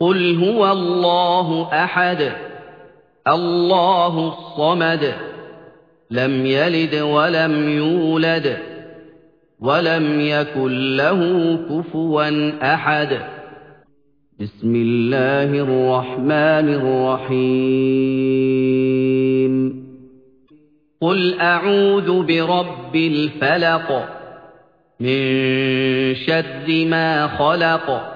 قُلْ هُوَ اللَّهُ أَحَدٌ اللَّهُ الصَّمَدُ لَمْ يَلِدْ وَلَمْ يُولَدْ وَلَمْ يَكُن لَّهُ كُفُوًا أَحَدٌ. بِسْمِ اللَّهِ الرَّحْمَٰنِ الرَّحِيمِ. قُلْ أَعُوذُ بِرَبِّ الْفَلَقِ مِن شَرِّ مَا خَلَقَ.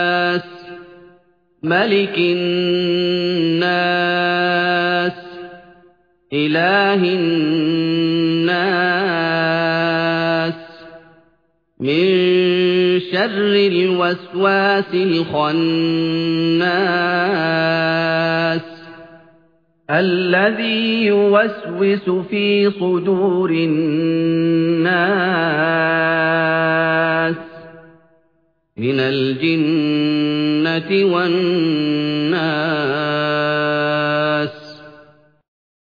مَلِكِ النَّاسِ إِلَٰهِ النَّاسِ. مِن شَرِّ الْوَسْوَاسِ الْخَنَّاسِ الَّذِي يُوَسْوِسُ فِي صُدُورِ النَّاسِ. مِنَ الْجِنَّةِ وَالنَّاسِ